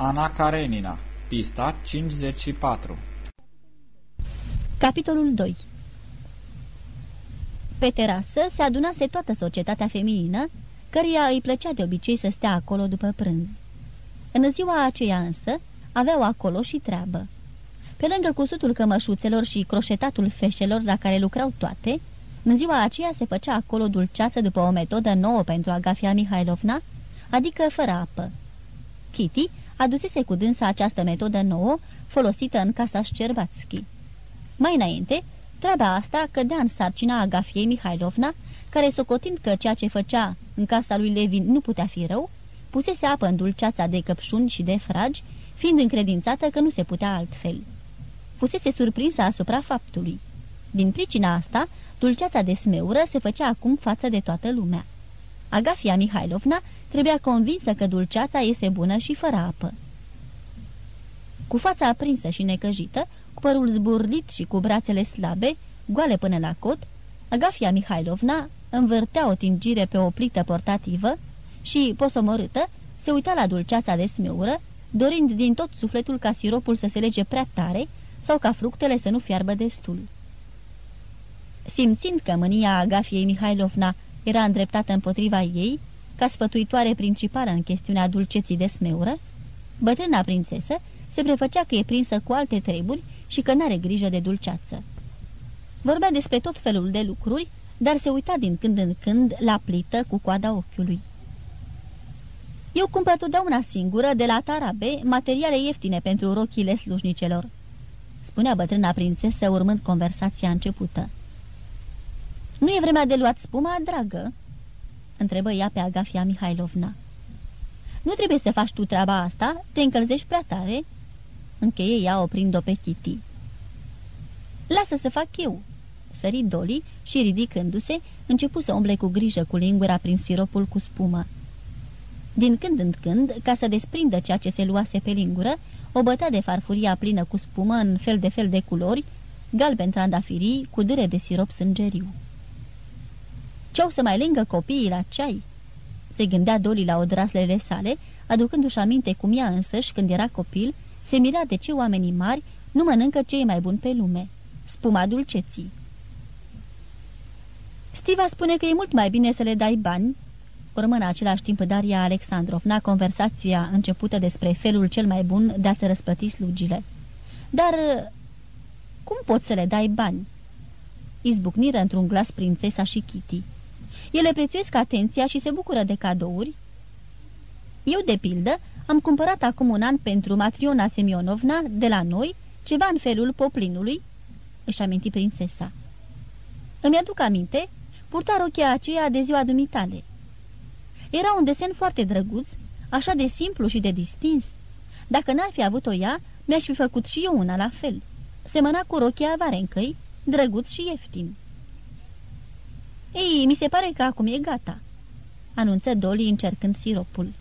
Ana Karenina Pista 54 Capitolul 2 Pe terasă se adunase toată societatea feminină, căreia îi plăcea de obicei să stea acolo după prânz. În ziua aceea însă aveau acolo și treabă. Pe lângă cusutul cămășuțelor și croșetatul feșelor la care lucrau toate, în ziua aceea se făcea acolo dulceață după o metodă nouă pentru Agafia Mihailovna, adică fără apă. Kitty adusese cu dânsa această metodă nouă, folosită în casa Șcerbațchi. Mai înainte, treaba asta cădea în sarcina Agafiei Mihailovna, care, socotind că ceea ce făcea în casa lui Levin nu putea fi rău, pusese apă în dulceața de căpșuni și de fragi, fiind încredințată că nu se putea altfel. Fusese surprinsă asupra faptului. Din pricina asta, dulceața de smeură se făcea acum față de toată lumea. Agafia Mihailovna trebuia convinsă că dulceața este bună și fără apă. Cu fața aprinsă și necăjită, cu părul zburlit și cu brațele slabe, goale până la cot, Agafia Mihailovna învârtea o tingire pe o plită portativă și, posomorâtă, se uita la dulceața de smeură, dorind din tot sufletul ca siropul să se lege prea tare sau ca fructele să nu fiarbă destul. Simțind că mânia Agafiei Mihailovna era îndreptată împotriva ei, ca sfătuitoare principală în chestiunea dulceții de smeură, bătrâna prințesă se prefăcea că e prinsă cu alte treburi și că n-are grijă de dulceață. Vorbea despre tot felul de lucruri, dar se uita din când în când la plită cu coada ochiului. Eu cumpăr totdeauna singură de la Tarabe materiale ieftine pentru rochile slujnicelor, spunea bătrâna prințesă urmând conversația începută. Nu e vremea de luat spuma, dragă?" întrebă ea pe Agafia Mihailovna. Nu trebuie să faci tu treaba asta, te încălzești prea tare?" încheie ea oprind-o pe Kitty. Lasă să fac eu," sări Dolly și, ridicându-se, începu să umble cu grijă cu lingura prin siropul cu spumă. Din când în când, ca să desprindă ceea ce se luase pe lingură, o bătea de farfuria plină cu spumă în fel de fel de culori, galben trandafirii cu dâre de sirop sângeriu. Ce-au să mai lângă copiii la ceai? Se gândea Doli la odraslele sale, aducându-și aminte cum ea însăși, când era copil, se mira de ce oamenii mari nu mănâncă cei mai buni pe lume. Spuma dulceții. Stiva spune că e mult mai bine să le dai bani, urmă în același timp Daria Alexandrovna conversația începută despre felul cel mai bun de a se răspăti slugile. Dar cum poți să le dai bani? Izbucniră într-un glas prințesa și Kitty. Ele prețuiesc atenția și se bucură de cadouri. Eu, de pildă, am cumpărat acum un an pentru Matriona Semionovna, de la noi, ceva în felul poplinului, își aminti prințesa. Îmi aduc aminte, purta rochia aceea de ziua dumitale. Era un desen foarte drăguț, așa de simplu și de distins. Dacă n-ar fi avut-o ea, mi-aș fi făcut și eu una la fel. Semăna cu rochia varencăi, drăguț și ieftin. Ei, mi se pare că acum e gata," anunță Dolly încercând siropul.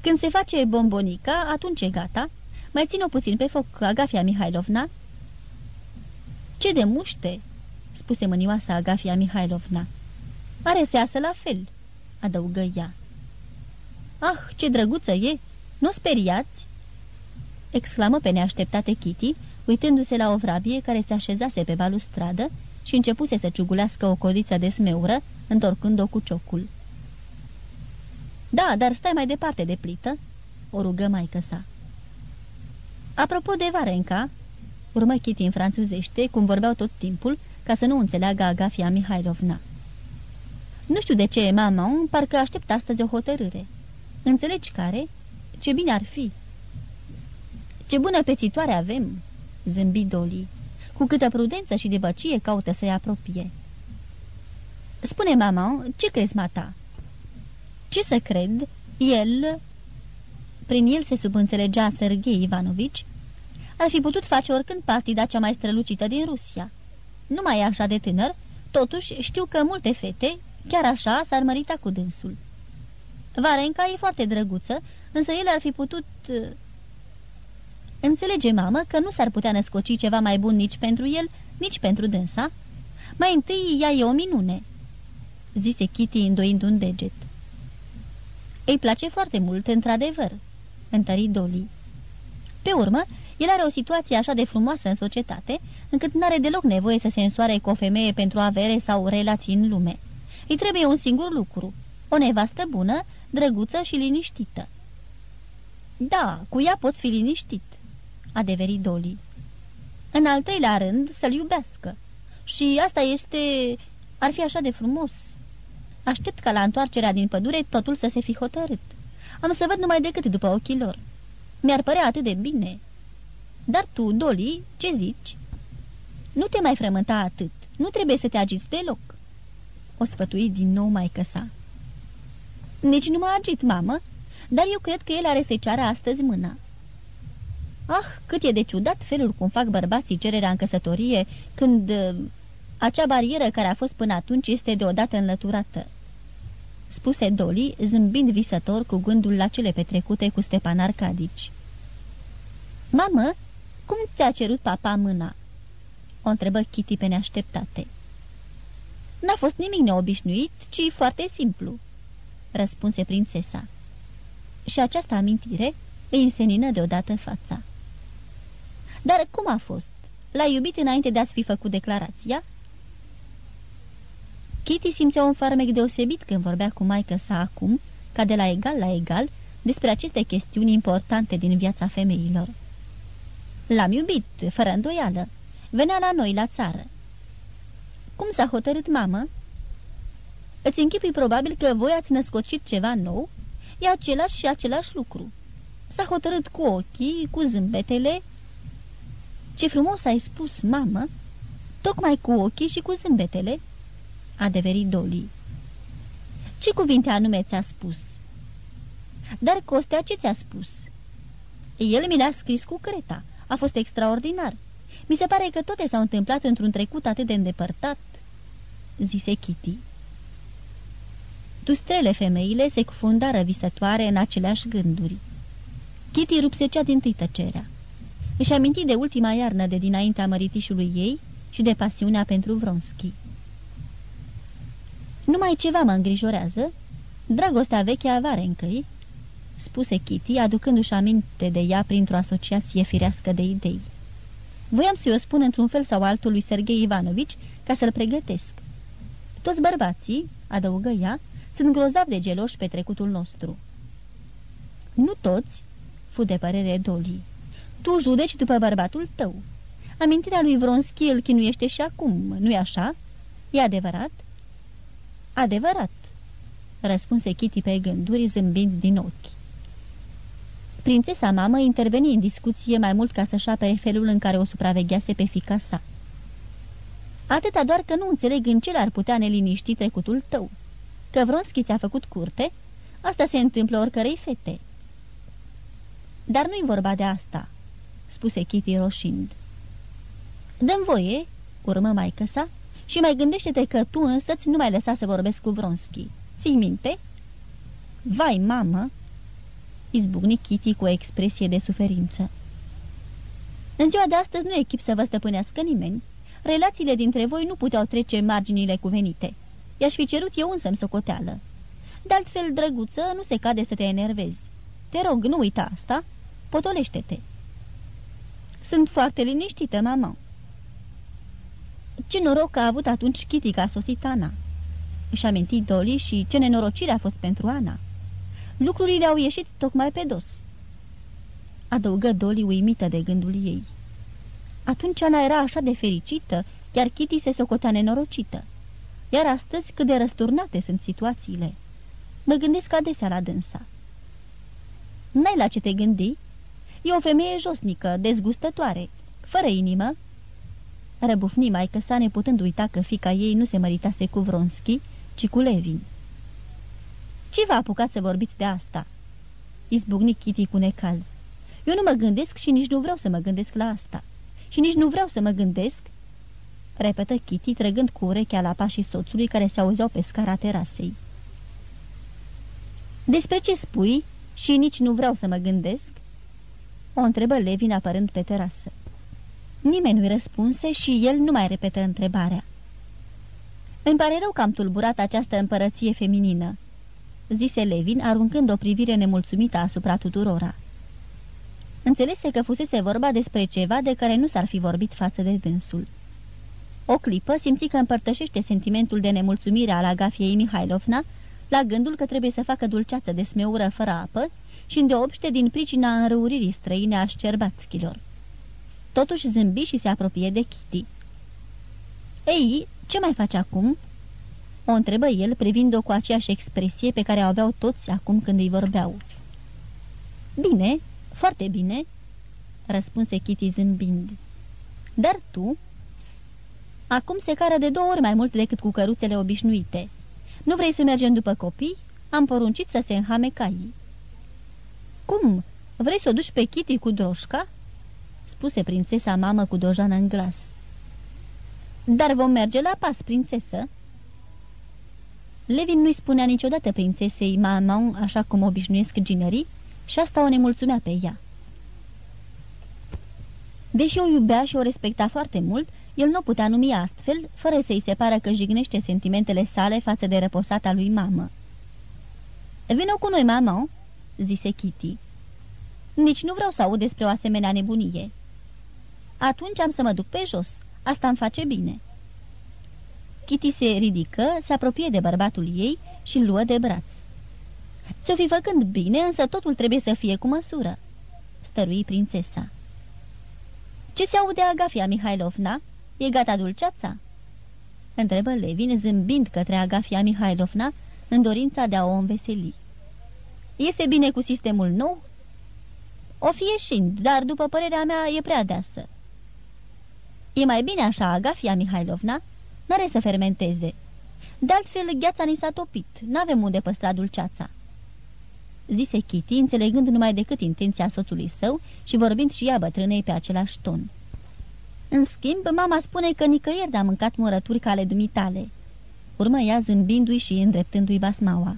Când se face bombonica, atunci e gata. Mai țin-o puțin pe foc, Agafia Mihailovna." Ce de muște!" spuse mânioasa Agafia Mihailovna. Are să iasă la fel," adăugă ea. Ah, ce drăguță e! Nu speriați!" exclamă pe neașteptate Kitty, uitându-se la o vrabie care se așezase pe balustradă și începuse să ciugulească o codiță de smeură, întorcând-o cu ciocul. Da, dar stai mai departe de plită," o rugă maică sa. Apropo de Varenca," urmă Kitty în franțuzește, cum vorbeau tot timpul, ca să nu înțeleagă Agafia Mihailovna. Nu știu de ce, mama, parcă aștept astăzi o hotărâre. Înțelegi care? Ce bine ar fi!" Ce bună pețitoare avem!" zâmbi Dolly. Cu câtă prudență și de băcie caută să-i apropie. Spune, mama, ce crezi, mata?" Ce să cred? El... Prin el se subînțelegea Sergei Ivanovici, ar fi putut face oricând partida cea mai strălucită din Rusia. Nu mai e așa de tânăr, totuși știu că multe fete, chiar așa, s-ar mărita cu dânsul. Varenca e foarte drăguță, însă el ar fi putut... Înțelege, mamă, că nu s-ar putea născoci ceva mai bun nici pentru el, nici pentru dânsa? Mai întâi, ea e o minune, zise Kitty îndoind un deget. Îi place foarte mult, într-adevăr, întări Dolly. Pe urmă, el are o situație așa de frumoasă în societate, încât n-are deloc nevoie să se însoare cu o femeie pentru avere sau relații în lume. Îi trebuie un singur lucru, o nevastă bună, drăguță și liniștită. Da, cu ea poți fi liniștit, adeveri Dolly. În al treilea rând, să-l iubească. Și asta este... ar fi așa de frumos. Aștept ca la întoarcerea din pădure totul să se fi hotărât. Am să văd numai decât după ochii lor. Mi-ar părea atât de bine. Dar tu, Dolly, ce zici? Nu te mai frământa atât. Nu trebuie să te agiți deloc. O sfătui din nou mai sa. Nici nu mă agit, mamă, dar eu cred că el are să-i ceară astăzi mâna. Ah, cât e de ciudat felul cum fac bărbații cererea în căsătorie când uh, acea barieră care a fost până atunci este deodată înlăturată. Spuse Dolly, zâmbind visător cu gândul la cele petrecute cu Stepan Arcadici. Mamă, cum ți-a cerut papa mâna?" O întrebă Kitty pe neașteptate. N-a fost nimic neobișnuit, ci foarte simplu," răspunse prințesa. Și această amintire îi însenină deodată fața. Dar cum a fost? L-ai iubit înainte de a-ți fi făcut declarația?" Kitty simțea un farmec deosebit când vorbea cu maică sa acum, ca de la egal la egal, despre aceste chestiuni importante din viața femeilor. L-am iubit, fără îndoială. Venea la noi, la țară. Cum s-a hotărât, mamă? Îți închipui probabil că voi ați născocit ceva nou? E același și același lucru. S-a hotărât cu ochii, cu zâmbetele. Ce frumos ai spus, mamă! Tocmai cu ochii și cu zâmbetele, adeveri Dolly. Ce cuvinte anume ți-a spus? Dar Costea ce ți-a spus? El mi le-a scris cu creta. A fost extraordinar. Mi se pare că toate s-au întâmplat într-un trecut atât de îndepărtat, zise Kitty. Tustrele femeile se cufundară visătoare în aceleași gânduri. Kitty rupse cea din tâi tăcerea. Își aminti de ultima iarnă de dinaintea măritișului ei și de pasiunea pentru Vronski. Numai ceva mă îngrijorează. Dragostea veche a Varencăi, spuse Kitty, aducându-și aminte de ea printr-o asociație firească de idei. Voiam să-i o spun într-un fel sau altul lui Sergei Ivanovici ca să-l pregătesc. Toți bărbații, adăugă ea, sunt grozav de geloși pe trecutul nostru. Nu toți, fu de părere Dolly. Tu judeci după bărbatul tău. Amintirea lui Vronski îl chinuiește și acum, nu-i așa? E adevărat? Adevărat, răspunse Kitty pe gânduri zâmbind din ochi. Prințesa mamă interveni în discuție mai mult ca să-și apere felul în care o supraveghease pe fica sa. Atâta doar că nu înțeleg în ce l-ar putea neliniști trecutul tău. Că Vronski ți-a făcut curte, asta se întâmplă oricărei fete. Dar nu-i vorba de asta, spuse Kitty roșind. Dăm voie, urmă maică sa, și mai gândește-te că tu însă-ți nu mai lăsa să vorbesc cu Vronski. Ții minte? Vai, mamă! Izbucni Kitty cu o expresie de suferință. În ziua de astăzi nu e chip să vă stăpânească nimeni. Relațiile dintre voi nu puteau trece marginile cuvenite. I-aș fi cerut eu însă-mi socoteală. De altfel, drăguță, nu se cade să te enervezi. Te rog, nu uita asta. Potolește-te. Sunt foarte liniștită, mama. Ce noroc a avut atunci Kitty că a sosit Ana. Își aminti Dolly și ce nenorocire a fost pentru Ana. Lucrurile au ieșit tocmai pe dos. Adăugă Dolly uimită de gândul ei. Atunci Ana era așa de fericită, iar Kitty se socotea nenorocită. Iar astăzi cât de răsturnate sunt situațiile. Mă gândesc adesea la dânsa. N-ai la ce te gândi? E o femeie josnică, dezgustătoare, fără inimă. Răbufni mai că sa neputând uita că fica ei nu se măritase cu Vronski, ci cu Levin. Ce v-a apucat să vorbiți de asta?" Izbucni Kitty cu necaz. Eu nu mă gândesc și nici nu vreau să mă gândesc la asta. Și nici nu vreau să mă gândesc..." Repetă Kitty, trăgând cu urechea la pașii soțului care se auzeau pe scara terasei. Despre ce spui și nici nu vreau să mă gândesc?" O întrebă Levin apărând pe terasă. Nimeni nu-i răspunse și el nu mai repetă întrebarea. Îmi pare rău că am tulburat această împărăție feminină," zise Levin, aruncând o privire nemulțumită asupra tuturora. Înțelese că fusese vorba despre ceva de care nu s-ar fi vorbit față de dânsul. O clipă simți că împărtășește sentimentul de nemulțumire al Agafiei Mihailovna la gândul că trebuie să facă dulceață de smeură fără apă și îndeopște din pricina înrăuririi străine a șcerbațchilor. Totuși zâmbi și se apropie de Kitty. Ei, ce mai faci acum?" O întrebă el, privind-o cu aceeași expresie pe care o aveau toți acum când îi vorbeau. Bine, foarte bine," răspunse Kitty zâmbind. Dar tu?" Acum se cară de două ori mai mult decât cu căruțele obișnuite. Nu vrei să mergem după copii? Am poruncit să se înhame caii." Cum? Vrei să o duci pe Kitty cu droșca?" spuse prințesa mamă cu dojană în glas. Dar vom merge la pas, prințesă." Levin nu-i spunea niciodată prințesei Maman așa cum obișnuiesc ginerii și asta o nemulțumea pe ea. Deși o iubea și o respecta foarte mult, el nu putea numi astfel, fără să-i se pară că jignește sentimentele sale față de răposata lui mamă. Vino cu noi, mamă!" Zise Kitty. Nici nu vreau să aud despre o asemenea nebunie." Atunci am să mă duc pe jos. Asta îmi face bine." Kitty se ridică, se apropie de bărbatul ei și îl luă de braț. Ți-o fi făcând bine, însă totul trebuie să fie cu măsură," stărui prințesa. Ce se aude Agafia Mihailovna? E gata dulceața?" întrebă Levin, zâmbind către Agafia Mihailovna, în dorința de a o înveseli. Iese bine cu sistemul nou?" O fi ieșind, dar, după părerea mea, e prea deasă." E mai bine așa, Agafia Mihailovna, n-are să fermenteze. De altfel, gheața ni s-a topit, n-avem unde păstra dulceața." Zise Kitty, înțelegând numai decât intenția soțului său și vorbind și ea bătrânei pe același ton. În schimb, mama spune că nicăieri de-a mâncat murături ca ale dumitale." Urmă ea zâmbindu-i și îndreptându-i basmaua.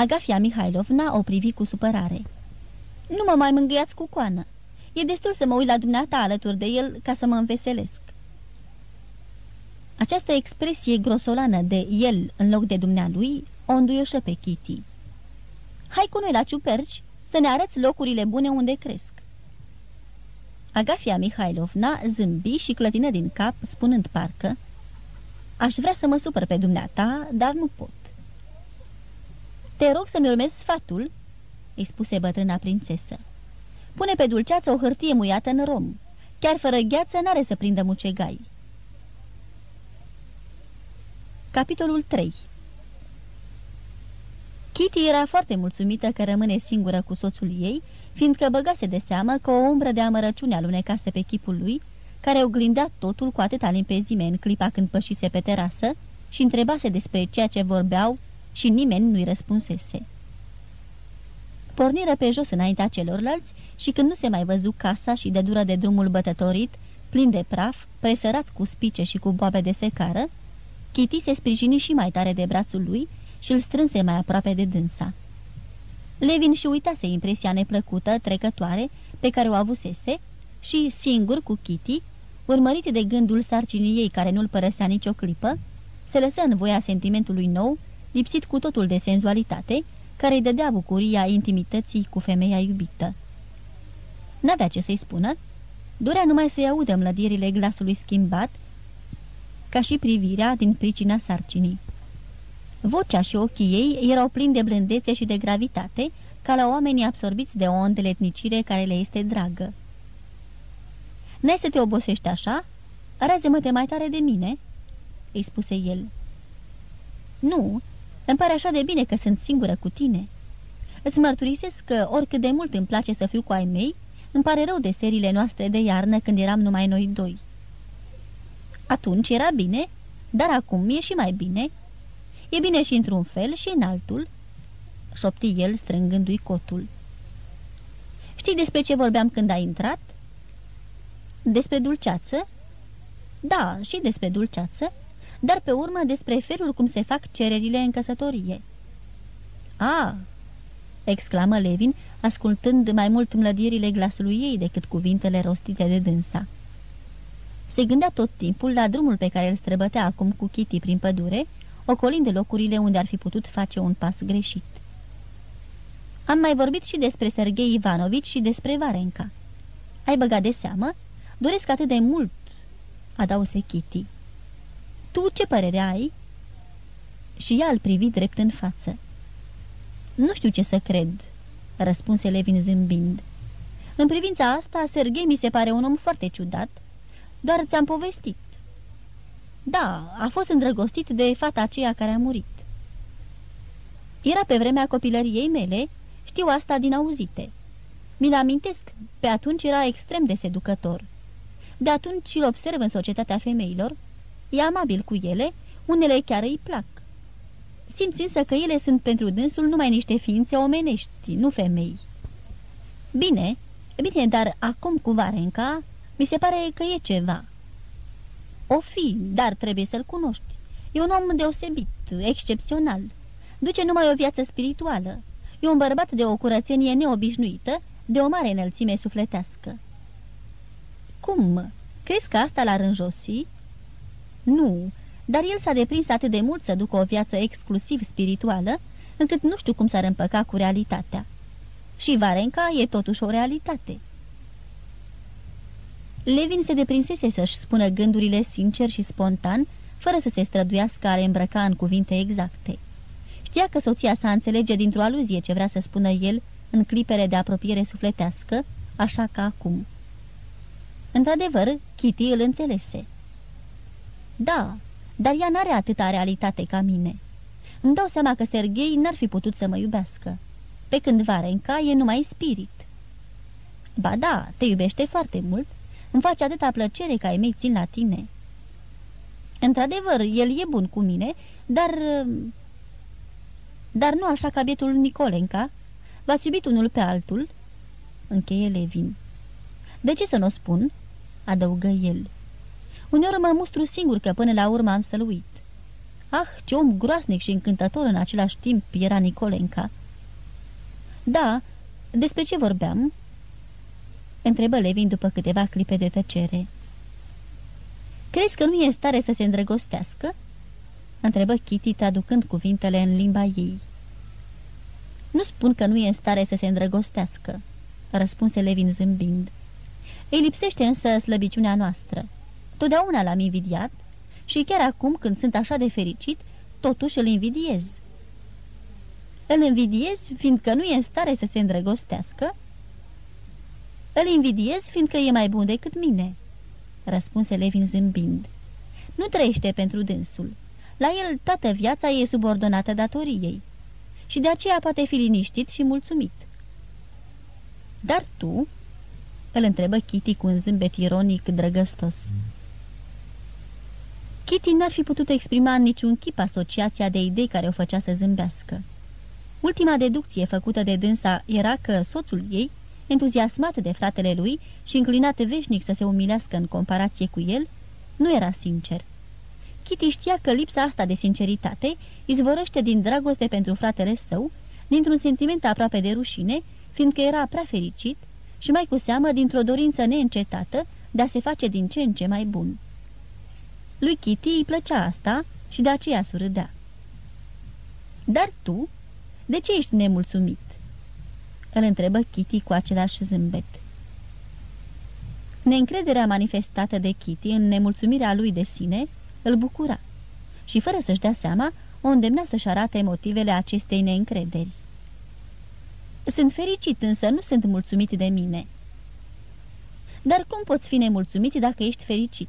Agafia Mihailovna o privi cu supărare. Nu mă mai mângâiați cu coană. E destul să mă uit la dumneata alături de el ca să mă înveselesc." Această expresie grosolană de el în loc de dumnealui o înduioșă pe Kitty. Hai cu noi la ciuperci să ne arăți locurile bune unde cresc." Agafia Mihailovna zâmbi și clătină din cap, spunând parcă, Aș vrea să mă supăr pe dumneata, dar nu pot." Te rog să-mi urmezi sfatul?" îi spuse bătrâna prințesă. Pune pe dulceață o hârtie muiată în rom. Chiar fără gheață n-are să prindă mucegai. Capitolul 3 Kitty era foarte mulțumită că rămâne singură cu soțul ei, fiindcă băgase de seamă că o umbră de amărăciune alunecase pe chipul lui, care oglindea totul cu atâta limpezime în clipa când pășise pe terasă și întrebase despre ceea ce vorbeau și nimeni nu-i răspunsese. Porniră pe jos înaintea celorlalți și când nu se mai văzu casa și de dură de drumul bătătorit, plin de praf, presărat cu spice și cu boabe de secară, Kitty se sprijini și mai tare de brațul lui și îl strânse mai aproape de dânsa. Levin și uitase impresia neplăcută, trecătoare, pe care o avusese și, singur cu Kitty, urmărit de gândul sarcinii ei care nu-l părăsea nicio clipă, se lăsă în voia sentimentului nou, lipsit cu totul de senzualitate, care îi dădea bucuria intimității cu femeia iubită. N-avea ce să-i spună, dorea numai să-i audă mlădirile glasului schimbat, ca și privirea din pricina sarcinii. Vocea și ochii ei erau plini de blândețe și de gravitate, ca la oamenii absorbiți de o îndeletnicire care le este dragă. N-ai să te obosești așa? Arează-mă-te mai tare de mine?" îi spuse el. Nu, îmi pare așa de bine că sunt singură cu tine. Îți mărturisesc că, oricât de mult îmi place să fiu cu ai mei, îmi pare rău de serile noastre de iarnă când eram numai noi doi. Atunci era bine, dar acum e și mai bine. E bine și într-un fel și în altul, șopti el strângându-i cotul. Știi despre ce vorbeam când ai intrat? Despre dulceață? Da, și despre dulceață, dar pe urmă despre felul cum se fac cererile în căsătorie. A, exclamă Levin, ascultând mai mult mlădirile glasului ei decât cuvintele rostite de dânsa. Se gândea tot timpul la drumul pe care îl străbătea acum cu Kitty prin pădure, ocolind de locurile unde ar fi putut face un pas greșit. Am mai vorbit și despre Sergei Ivanovici și despre Varenca. Ai băgat de seamă? Doresc atât de mult, adause Kitty. Tu ce părere ai?" Și ea îl privi drept în față. Nu știu ce să cred," răspunse Levin zâmbind. În privința asta, Sergei mi se pare un om foarte ciudat. Doar ți-am povestit." Da, a fost îndrăgostit de fata aceea care a murit." Era pe vremea copilăriei mele, știu asta din auzite. Mi-l amintesc, pe atunci era extrem de seducător. De atunci îl observ în societatea femeilor, e amabil cu ele, unele chiar îi plac. Simți însă că ele sunt pentru dânsul numai niște ființe omenești, nu femei. Bine, bine, dar acum cu Varenca, mi se pare că e ceva. O fi, dar trebuie să-l cunoști. E un om deosebit, excepțional. Duce numai o viață spirituală. E un bărbat de o curățenie neobișnuită, de o mare înălțime sufletească. Cum? Crezi că asta l-ar înjosi?" Nu, dar el s-a deprins atât de mult să ducă o viață exclusiv spirituală, încât nu știu cum s-ar împăca cu realitatea. Și Varenca e totuși o realitate." Levin se deprinsese să-și spună gândurile sincer și spontan, fără să se străduiască a le îmbrăca în cuvinte exacte. Știa că soția sa înțelege dintr-o aluzie ce vrea să spună el în clipele de apropiere sufletească, așa ca acum. Într-adevăr, Kitty îl înțelese. Da, dar ea n-are atâta realitate ca mine. Îmi dau seama că Serghei n-ar fi putut să mă iubească, pe când Varenca e numai spirit. Ba da, te iubește foarte mult, îmi face atâta plăcere ca ai mei țin la tine. Într-adevăr, el e bun cu mine, dar... Dar nu așa ca bietul Nicolenca. V-ați iubit unul pe altul? Încheie Levin. De ce să nu o spun? Adăugă el. Uneori mă mustru singur că până la urmă am să-l uit. Ah, ce om groasnic și încântător în același timp era Nicolenca. Da, despre ce vorbeam? Întrebă Levin după câteva clipe de tăcere. Crezi că nu e în stare să se îndrăgostească?" Întrebă Kitty traducând cuvintele în limba ei. Nu spun că nu e în stare să se îndrăgostească," răspunse Levin zâmbind. Îi lipsește însă slăbiciunea noastră. Totdeauna l-am invidiat și chiar acum când sunt așa de fericit, totuși îl invidiez." Îl invidiez fiindcă nu e în stare să se îndrăgostească?" Îl invidiez fiindcă e mai bun decât mine," răspunse Levin zâmbind. Nu trăiește pentru dânsul. La el toată viața e subordonată datoriei și de aceea poate fi liniștit și mulțumit. Dar tu?" îl întrebă Kitty cu un zâmbet ironic drăgăstos. Kitty n-ar fi putut exprima în niciun chip asociația de idei care o făcea să zâmbească. Ultima deducție făcută de dânsa era că soțul ei entuziasmat de fratele lui și înclinat veșnic să se umilească în comparație cu el, nu era sincer. Kitty știa că lipsa asta de sinceritate izvorăște din dragoste pentru fratele său, dintr-un sentiment aproape de rușine, fiindcă era prea fericit și mai cu seamă dintr-o dorință neîncetată de a se face din ce în ce mai bun. Lui Kitty îi plăcea asta și de aceea surâdea. Dar tu, de ce ești nemulțumit?" Îl întrebă Kitty cu același zâmbet. Neîncrederea manifestată de Kitty în nemulțumirea lui de sine îl bucura și, fără să-și dea seama, o îndemnea să-și arate motivele acestei neîncrederi. Sunt fericit, însă nu sunt mulțumit de mine." Dar cum poți fi nemulțumit dacă ești fericit?"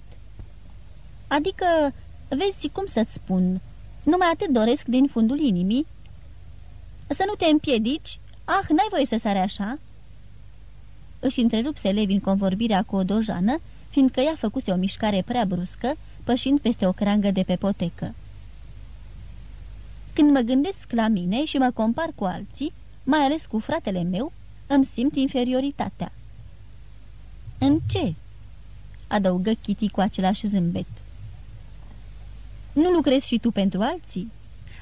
Adică, vezi cum să-ți spun, numai atât doresc din fundul inimii." Să nu te împiedici Ah, n-ai voie să sare așa?" Își întrerupse Levin convorbirea cu o dojană, fiindcă ea făcuse o mișcare prea bruscă, pășind peste o creangă de pe potecă. Când mă gândesc la mine și mă compar cu alții, mai ales cu fratele meu, îmi simt inferioritatea. În ce?" adăugă Kitty cu același zâmbet. Nu lucrezi și tu pentru alții?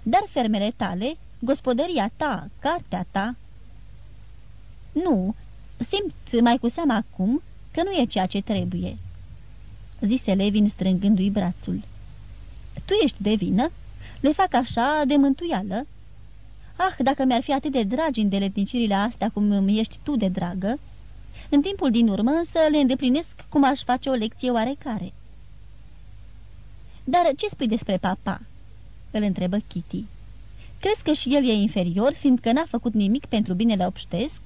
Dar fermele tale, gospodăria ta, cartea ta, nu, simt mai cu seamă acum că nu e ceea ce trebuie." Zise Levin strângându-i brațul. Tu ești de vină? Le fac așa de mântuială?" Ah, dacă mi-ar fi atât de dragi îndeletnicirile astea cum îmi ești tu de dragă! În timpul din urmă însă le îndeplinesc cum aș face o lecție oarecare. Dar ce spui despre papa?" îl întrebă Kitty. Crezi că și el e inferior, fiindcă n-a făcut nimic pentru binele obștesc?"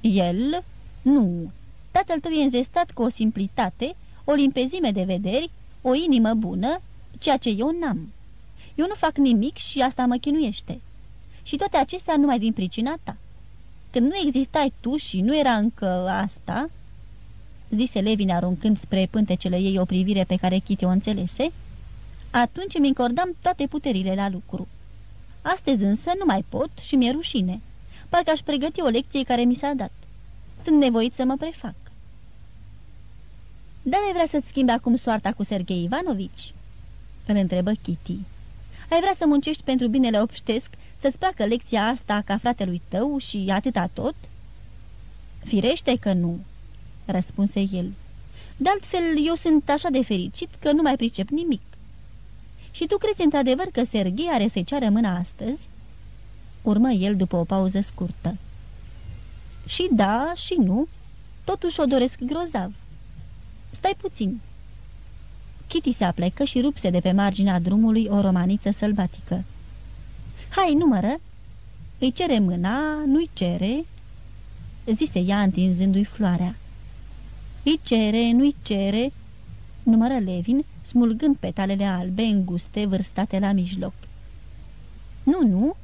El? Nu. Tatăl tău e înzestat cu o simplitate, o limpezime de vederi, o inimă bună, ceea ce eu n-am. Eu nu fac nimic și asta mă chinuiește. Și toate acestea numai din pricina ta. Când nu existai tu și nu era încă asta, zise Levin aruncând spre pântecele ei o privire pe care Kitty o înțelese, atunci îmi încordam toate puterile la lucru. Astăzi însă nu mai pot și mi-e rușine. Parcă aș pregăti o lecție care mi s-a dat. Sunt nevoit să mă prefac. Dar ai vrea să-ți schimbi acum soarta cu Sergei Ivanovici?" îl întrebă Kitty. Ai vrea să muncești pentru binele obștesc, să-ți placă lecția asta ca fratelui tău și atâta tot?" Firește că nu," răspunse el. De altfel, eu sunt așa de fericit că nu mai pricep nimic." Și tu crezi într-adevăr că Serghei are să-i ceară mâna astăzi?" Urmă el după o pauză scurtă. Și da, și nu. Totuși o doresc grozav. Stai puțin." Kitty se aplecă și rupse de pe marginea drumului o romaniță sălbatică. Hai, numără!" Îi cere mâna, nu-i cere," zise ea întinzându-i floarea. Îi cere, nu-i cere," numără Levin, smulgând petalele albe înguste vârstate la mijloc. Nu, nu!"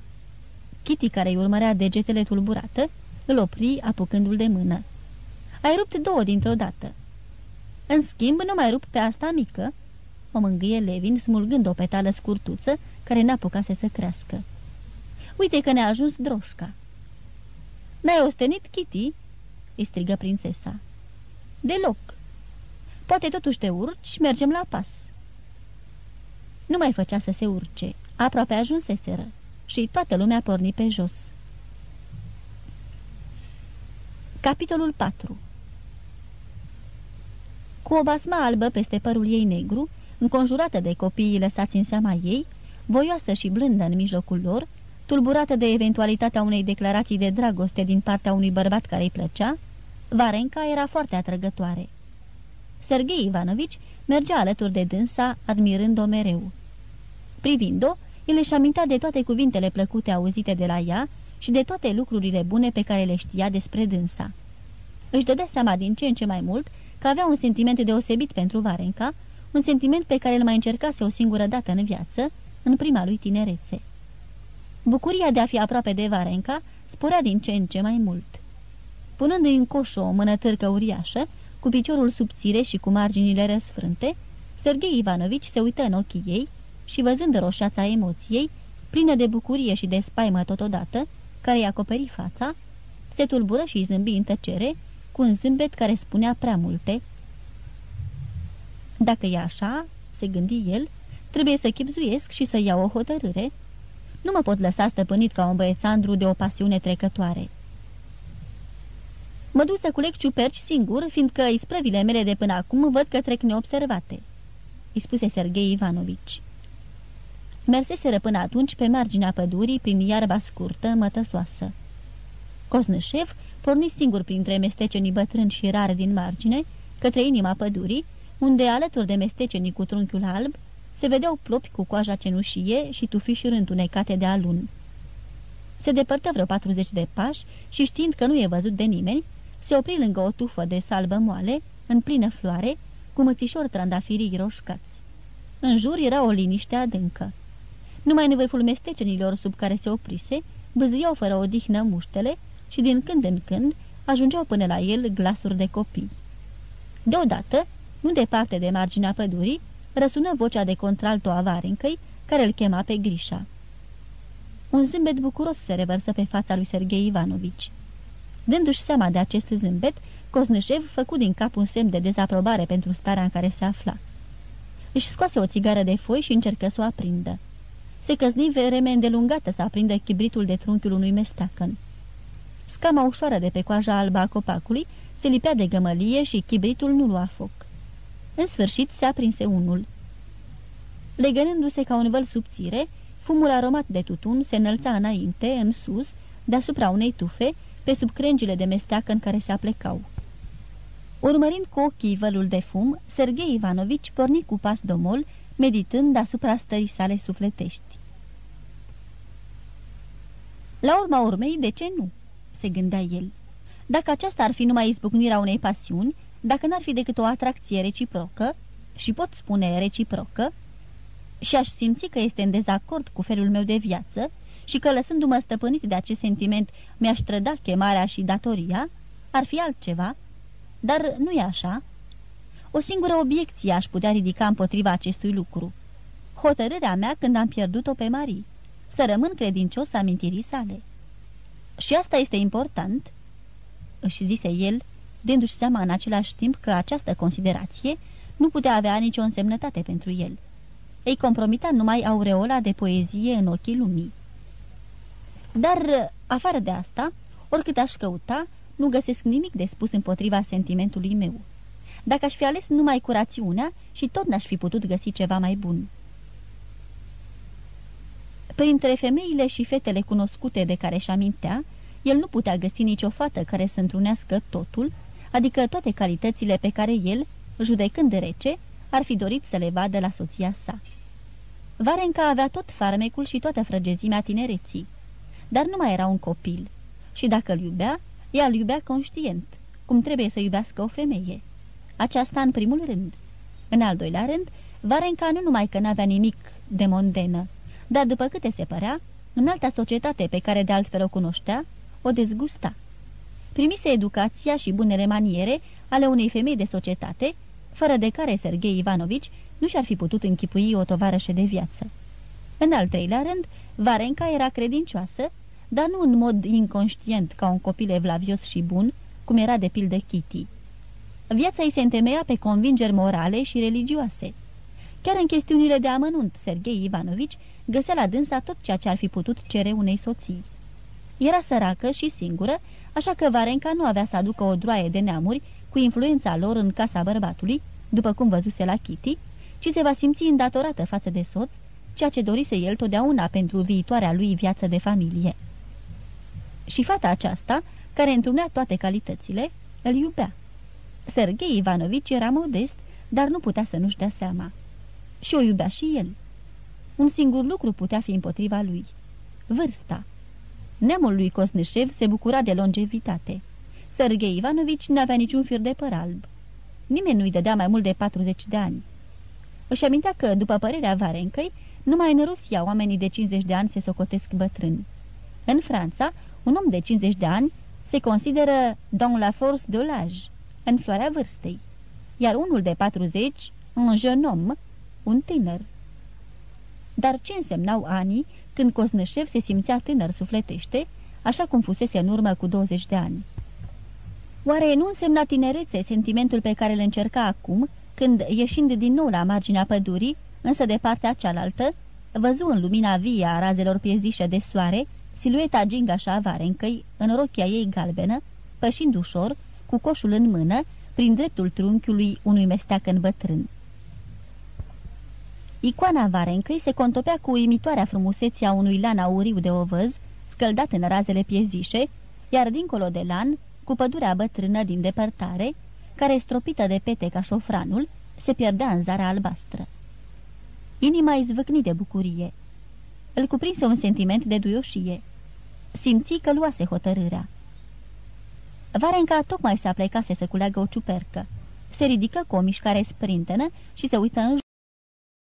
Kitty, care îi urmărea degetele tulburată, îl opri apucându-l de mână. Ai rupt două dintr-o dată." În schimb, nu mai rup pe asta mică," o mângâie Levin, smulgând o petală scurtuță, care n-apucase să crească. Uite că ne-a ajuns droșca." N-ai ostenit, Kitty?" îi strigă prințesa. Deloc. Poate totuși te urci, mergem la pas." Nu mai făcea să se urce. Aproape ajunseseră și toată lumea porni pe jos. Capitolul 4 Cu o basma albă peste părul ei negru, înconjurată de copiii lăsați în seama ei, voioasă și blândă în mijlocul lor, tulburată de eventualitatea unei declarații de dragoste din partea unui bărbat care îi plăcea, Varenca era foarte atrăgătoare. Sergei Ivanovici mergea alături de dânsa, admirând-o mereu. Privind-o, el își amintea de toate cuvintele plăcute auzite de la ea și de toate lucrurile bune pe care le știa despre dânsa. Își dădea seama din ce în ce mai mult că avea un sentiment deosebit pentru Varenca, un sentiment pe care îl mai încercase o singură dată în viață, în prima lui tinerețe. Bucuria de a fi aproape de Varenca sporea din ce în ce mai mult. Punând în coș o mână târcă uriașă, cu piciorul subțire și cu marginile răsfrânte, Sergei Ivanovici se uită în ochii ei și văzând roșața emoției, plină de bucurie și de spaimă totodată, care i-a acoperi fața, se tulbură și zâmbi în tăcere, cu un zâmbet care spunea prea multe. Dacă e așa, se gândi el, trebuie să chipzuiesc și să iau o hotărâre. Nu mă pot lăsa stăpânit ca un băiețandru de o pasiune trecătoare. Mă duc să culeg ciuperci singur, fiindcă isprăvile mele de până acum văd că trec neobservate, îi spuse Sergei Ivanovici. Merseseră până atunci pe marginea pădurii, prin iarba scurtă, mătăsoasă. Cosnășev porni singur printre mestecenii bătrâni și rare din margine, către inima pădurii, unde, alături de mestecenii cu trunchiul alb, se vedeau plopi cu coaja cenușie și tufișuri întunecate de alun. Se depărtă vreo 40 de pași și știind că nu e văzut de nimeni, se opri lângă o tufă de salbă moale, în plină floare, cu mățișori trandafirii roșcați. În jur era o liniște adâncă. Numai în vârful mestecenilor sub care se oprise, băzâiau fără odihnă muștele și din când în când ajungeau până la el glasuri de copii. Deodată, nu departe de marginea pădurii, răsună vocea de contralto a Varincăi, care îl chema pe Grișa. Un zâmbet bucuros se revărsă pe fața lui Sergei Ivanovici. Dându-și seama de acest zâmbet, Cosnășev făcu din cap un semn de dezaprobare pentru starea în care se afla. Își scoase o țigară de foi și încercă să o aprindă. Se căzni vreme îndelungată să aprindă chibritul de trunchiul unui mestacăn. Scama ușoară de pe coaja alba a copacului se lipea de gămălie și chibritul nu lua foc. În sfârșit se aprinse unul. Legănându-se ca un văl subțire, Fumul aromat de tutun se înălța înainte, în sus, deasupra unei tufe, pe sub crengile de mesteacă în care se aplecau. Urmărind cu ochii vălul de fum, Sergei Ivanovici porni cu pas domol, meditând asupra stării sale sufletești. La urma urmei, de ce nu? se gândea el. Dacă aceasta ar fi numai izbucnirea unei pasiuni, dacă n-ar fi decât o atracție reciprocă, și pot spune reciprocă, și aș simți că este în dezacord cu felul meu de viață și că, lăsându-mă stăpânit de acest sentiment, mi-aș trăda chemarea și datoria, ar fi altceva, dar nu e așa. O singură obiecție aș putea ridica împotriva acestui lucru. Hotărârea mea când am pierdut-o pe Marie, să rămân credincios amintirii sale. Și asta este important, își zise el, dându-și seama în același timp că această considerație nu putea avea nicio însemnătate pentru el. Ei compromita numai aureola de poezie în ochii lumii. Dar, afară de asta, oricât aș căuta, nu găsesc nimic de spus împotriva sentimentului meu. Dacă aș fi ales numai curațiunea și tot n-aș fi putut găsi ceva mai bun. Printre femeile și fetele cunoscute de care și amintea, el nu putea găsi nicio fată care să întrunească totul, adică toate calitățile pe care el, judecând de rece, ar fi dorit să le vadă la soția sa. Varenca avea tot farmecul și toată frăgezimea tinereții, dar nu mai era un copil și dacă îl iubea, ea îl iubea conștient, cum trebuie să iubească o femeie. Aceasta în primul rând. În al doilea rând, Varenca nu numai că n-avea nimic de mondenă, dar după câte se părea, în alta societate pe care de altfel o cunoștea, o dezgusta. Primise educația și bunele maniere ale unei femei de societate, fără de care Sergei Ivanovici nu și-ar fi putut închipui o tovarășe de viață. În al treilea rând, Varenca era credincioasă, dar nu în mod inconștient ca un copil evlavios și bun, cum era de pildă Kitty. Viața ei se întemeia pe convingeri morale și religioase. Chiar în chestiunile de amănunt, Sergei Ivanovici găsea la dânsa tot ceea ce ar fi putut cere unei soții. Era săracă și singură, așa că Varenca nu avea să aducă o droaie de neamuri cu influența lor în casa bărbatului, după cum văzuse la Kitty, ci se va simți îndatorată față de soț, ceea ce dorise el totdeauna pentru viitoarea lui viață de familie. Și fata aceasta, care întrunea toate calitățile, îl iubea. Sergei Ivanovici era modest, dar nu putea să nu-și dea seama. Și o iubea și el. Un singur lucru putea fi împotriva lui. Vârsta. Neamul lui Cosneșev se bucura de longevitate. Sergei Ivanovici n-avea niciun fir de păr alb. Nimeni nu-i dădea mai mult de 40 de ani. Își amintea că, după părerea Varencăi, numai în Rusia oamenii de 50 de ani se socotesc bătrâni. În Franța, un om de 50 de ani se consideră dans la force de l'âge, în floarea vârstei, iar unul de 40, un jeune om, un tânăr. Dar ce însemnau anii când Cosnășev se simțea tânăr sufletește, așa cum fusese în urmă cu 20 de ani? Oare nu însemna tinerețe sentimentul pe care îl încerca acum, când, ieșind din nou la marginea pădurii, însă de partea cealaltă, văzu în lumina vie a razelor piezișe de soare, silueta gingașa avarencăi, în rochia ei galbenă, pășind ușor, cu coșul în mână, prin dreptul trunchiului unui mesteacăn bătrân. Icoana varencăi se contopea cu uimitoarea frumusețe a unui lan auriu de ovăz, scăldat în razele piezișe, iar dincolo de lan, cu pădurea bătrână din depărtare, care, stropită de pete ca șofranul, se pierdea în zara albastră. Inima izvâcni de bucurie. Îl cuprinse un sentiment de duioșie. Simți că luase hotărârea. Varenca tocmai se aplecase să culeagă o ciupercă. Se ridică cu o mișcare sprintenă și se uită în